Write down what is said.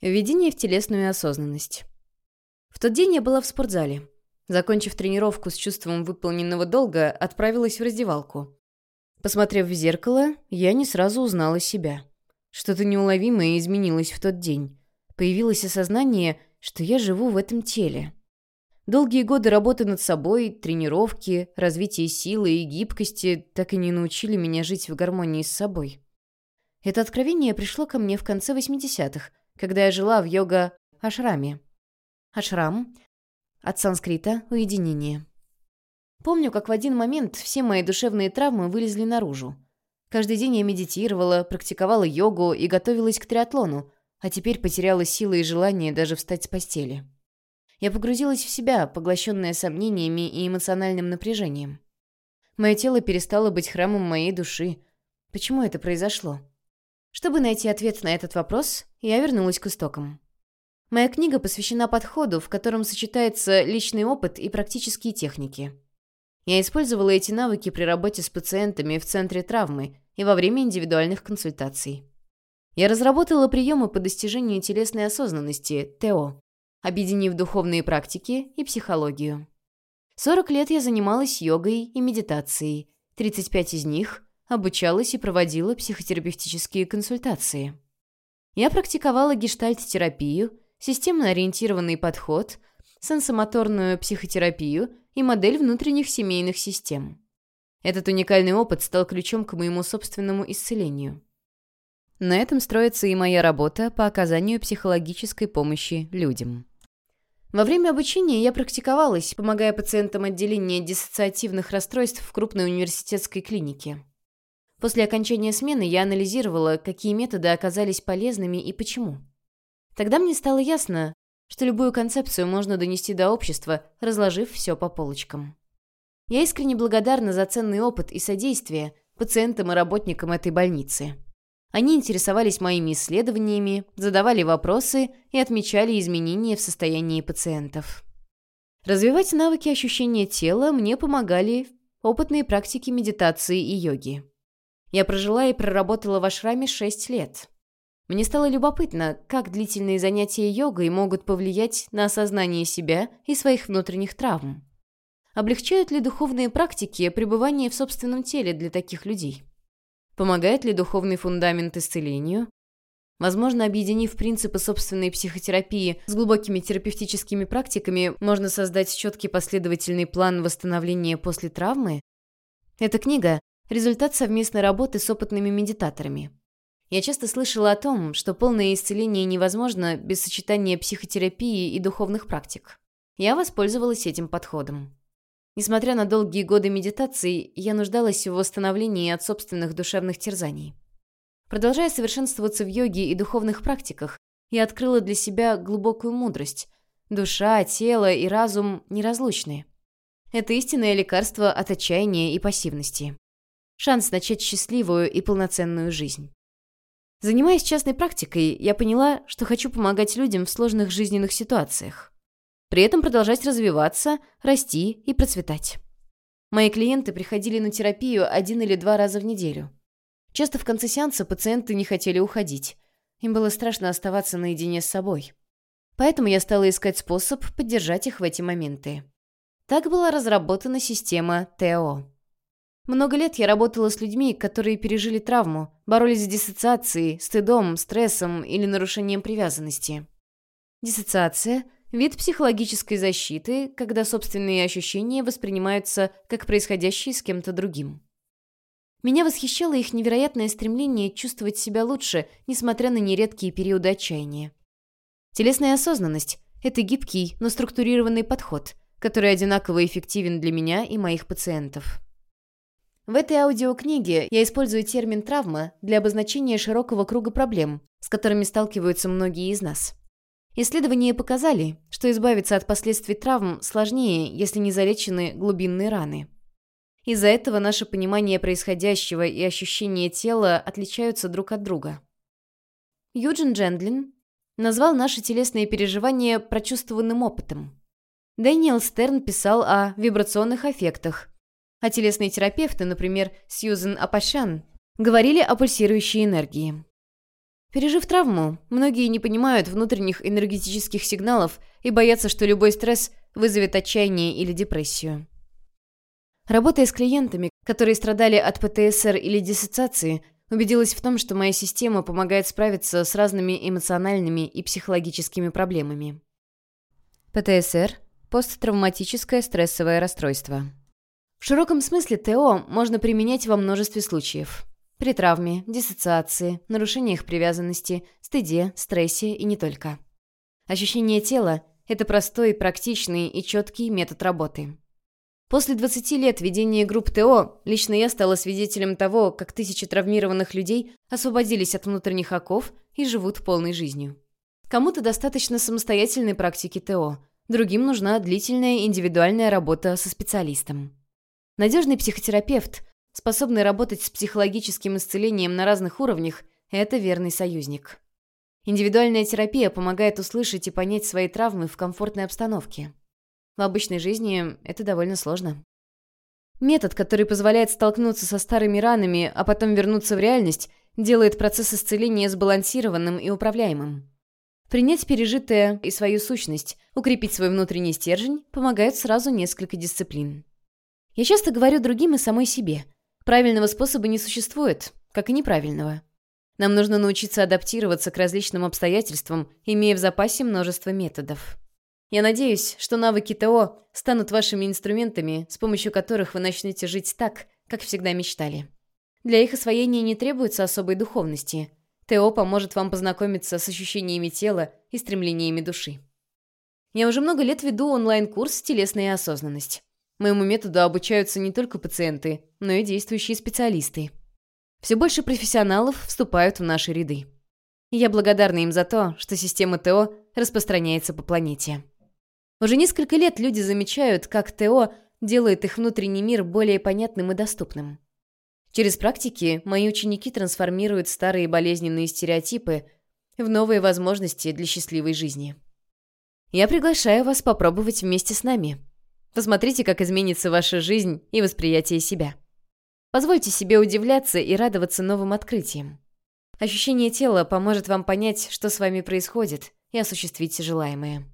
Введение в телесную осознанность. В тот день я была в спортзале. Закончив тренировку с чувством выполненного долга, отправилась в раздевалку. Посмотрев в зеркало, я не сразу узнала себя. Что-то неуловимое изменилось в тот день. Появилось осознание, что я живу в этом теле. Долгие годы работы над собой, тренировки, развитие силы и гибкости так и не научили меня жить в гармонии с собой. Это откровение пришло ко мне в конце 80-х, когда я жила в йога-ашраме. Ашрам от санскрита «уединение». Помню, как в один момент все мои душевные травмы вылезли наружу. Каждый день я медитировала, практиковала йогу и готовилась к триатлону, а теперь потеряла силы и желание даже встать с постели. Я погрузилась в себя, поглощенная сомнениями и эмоциональным напряжением. Мое тело перестало быть храмом моей души. Почему это произошло? Чтобы найти ответ на этот вопрос, я вернулась к истокам. Моя книга посвящена подходу, в котором сочетается личный опыт и практические техники. Я использовала эти навыки при работе с пациентами в центре травмы и во время индивидуальных консультаций. Я разработала приемы по достижению телесной осознанности, ТО, объединив духовные практики и психологию. 40 лет я занималась йогой и медитацией, 35 из них обучалась и проводила психотерапевтические консультации. Я практиковала гештальт-терапию, системно-ориентированный подход, сенсомоторную психотерапию и модель внутренних семейных систем. Этот уникальный опыт стал ключом к моему собственному исцелению. На этом строится и моя работа по оказанию психологической помощи людям. Во время обучения я практиковалась, помогая пациентам отделения диссоциативных расстройств в крупной университетской клинике. После окончания смены я анализировала, какие методы оказались полезными и почему. Тогда мне стало ясно, что любую концепцию можно донести до общества, разложив все по полочкам. Я искренне благодарна за ценный опыт и содействие пациентам и работникам этой больницы. Они интересовались моими исследованиями, задавали вопросы и отмечали изменения в состоянии пациентов. Развивать навыки ощущения тела мне помогали опытные практики медитации и йоги. Я прожила и проработала в ашраме 6 лет. Мне стало любопытно, как длительные занятия йогой могут повлиять на осознание себя и своих внутренних травм. Облегчают ли духовные практики пребывание в собственном теле для таких людей? Помогает ли духовный фундамент исцелению? Возможно, объединив принципы собственной психотерапии с глубокими терапевтическими практиками, можно создать четкий последовательный план восстановления после травмы? Эта книга результат совместной работы с опытными медитаторами. Я часто слышала о том, что полное исцеление невозможно без сочетания психотерапии и духовных практик. Я воспользовалась этим подходом. Несмотря на долгие годы медитации, я нуждалась в восстановлении от собственных душевных терзаний. Продолжая совершенствоваться в йоге и духовных практиках, я открыла для себя глубокую мудрость. Душа, тело и разум неразлучны. Это истинное лекарство от отчаяния и пассивности шанс начать счастливую и полноценную жизнь. Занимаясь частной практикой, я поняла, что хочу помогать людям в сложных жизненных ситуациях. При этом продолжать развиваться, расти и процветать. Мои клиенты приходили на терапию один или два раза в неделю. Часто в конце сеанса пациенты не хотели уходить. Им было страшно оставаться наедине с собой. Поэтому я стала искать способ поддержать их в эти моменты. Так была разработана система ТО. Много лет я работала с людьми, которые пережили травму, боролись с диссоциацией, стыдом, стрессом или нарушением привязанности. Диссоциация – вид психологической защиты, когда собственные ощущения воспринимаются как происходящие с кем-то другим. Меня восхищало их невероятное стремление чувствовать себя лучше, несмотря на нередкие периоды отчаяния. Телесная осознанность – это гибкий, но структурированный подход, который одинаково эффективен для меня и моих пациентов. В этой аудиокниге я использую термин «травма» для обозначения широкого круга проблем, с которыми сталкиваются многие из нас. Исследования показали, что избавиться от последствий травм сложнее, если не залечены глубинные раны. Из-за этого наше понимание происходящего и ощущение тела отличаются друг от друга. Юджин Джендлин назвал наши телесные переживания прочувствованным опытом. Дэниел Стерн писал о вибрационных эффектах, а телесные терапевты, например, Сьюзен Апашан, говорили о пульсирующей энергии. Пережив травму, многие не понимают внутренних энергетических сигналов и боятся, что любой стресс вызовет отчаяние или депрессию. Работая с клиентами, которые страдали от ПТСР или диссоциации, убедилась в том, что моя система помогает справиться с разными эмоциональными и психологическими проблемами. ПТСР – посттравматическое стрессовое расстройство. В широком смысле ТО можно применять во множестве случаев. При травме, диссоциации, нарушениях привязанности, стыде, стрессе и не только. Ощущение тела – это простой, практичный и четкий метод работы. После 20 лет ведения групп ТО лично я стала свидетелем того, как тысячи травмированных людей освободились от внутренних оков и живут полной жизнью. Кому-то достаточно самостоятельной практики ТО, другим нужна длительная индивидуальная работа со специалистом. Надежный психотерапевт, способный работать с психологическим исцелением на разных уровнях, это верный союзник. Индивидуальная терапия помогает услышать и понять свои травмы в комфортной обстановке. В обычной жизни это довольно сложно. Метод, который позволяет столкнуться со старыми ранами, а потом вернуться в реальность, делает процесс исцеления сбалансированным и управляемым. Принять пережитое и свою сущность, укрепить свой внутренний стержень помогает сразу несколько дисциплин. Я часто говорю другим и самой себе – Правильного способа не существует, как и неправильного. Нам нужно научиться адаптироваться к различным обстоятельствам, имея в запасе множество методов. Я надеюсь, что навыки ТО станут вашими инструментами, с помощью которых вы начнете жить так, как всегда мечтали. Для их освоения не требуется особой духовности. ТО поможет вам познакомиться с ощущениями тела и стремлениями души. Я уже много лет веду онлайн-курс «Телесная осознанность». Моему методу обучаются не только пациенты, но и действующие специалисты. Все больше профессионалов вступают в наши ряды. Я благодарна им за то, что система ТО распространяется по планете. Уже несколько лет люди замечают, как ТО делает их внутренний мир более понятным и доступным. Через практики мои ученики трансформируют старые болезненные стереотипы в новые возможности для счастливой жизни. Я приглашаю вас попробовать вместе с нами – Посмотрите, как изменится ваша жизнь и восприятие себя. Позвольте себе удивляться и радоваться новым открытиям. Ощущение тела поможет вам понять, что с вами происходит, и осуществить желаемое.